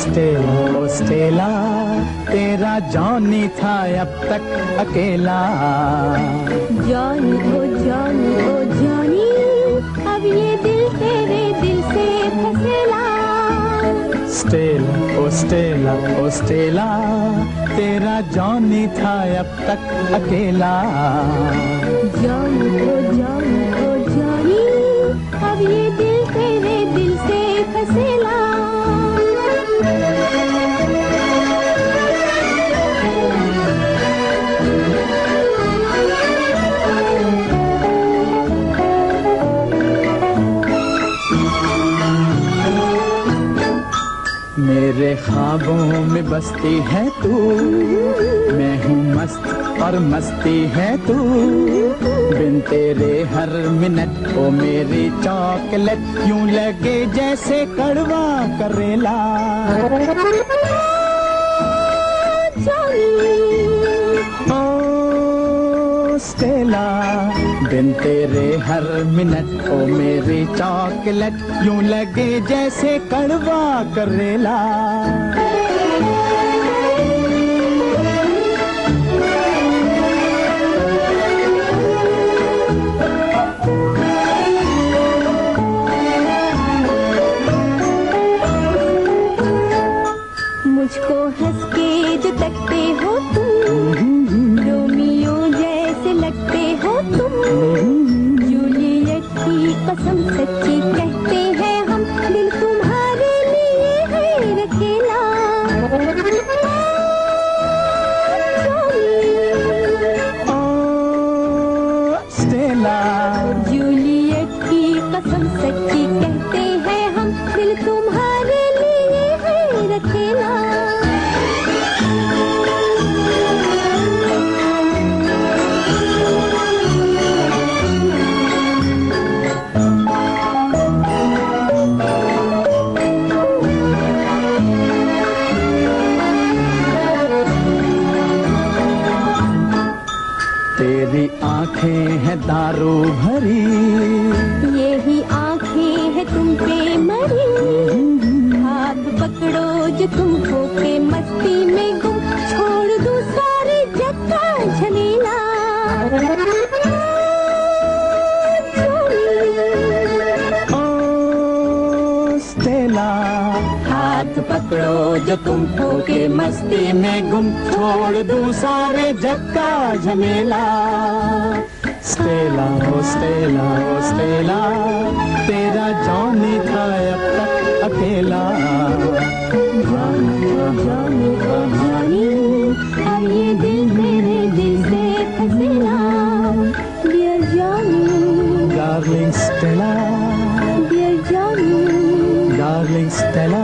Stella Stella تیرا جانی تھا اب تک اکیلا۔ جانی او جانی او جانی۔ اب یہ دل تیرے دل سے پھسلا۔ اسٹیلا اسٹیلا اسٹیلا تیرا جانی تھا اب تک اکیلا۔ میرے خوابوں میں بستی ہے تو، میں ہوں مست اور مستی ہے تو۔ بن تیرے ہر منٹ او میری چاکلیٹ یوں لگے جیسے کڑوا کریلا۔ او اسٹیلا تیرے ہر منٹ او میری چاکلیٹ یوں لگے جیسے کڑوا کریلا۔ مجھ کو ہنس کے جو تکتے تیری آنکھیں ہیں دارو بھری۔ یہی آنکھیں ہیں تم پہ مری۔ ہاتھ پکڑو جو تم کو کے مستی میں ہاتھ پکڑو جو تم کو کے مستی میں گم چھوڑ دوں سارے جگ کا جھمیلا۔ اسٹیلا او اسٹیلا او اسٹیلا تیرا جانی تھا اب تک اکیلا۔ یہ دل میرے دل سے پھسلا dear Johnny darling Stella dear Johnny darling Stella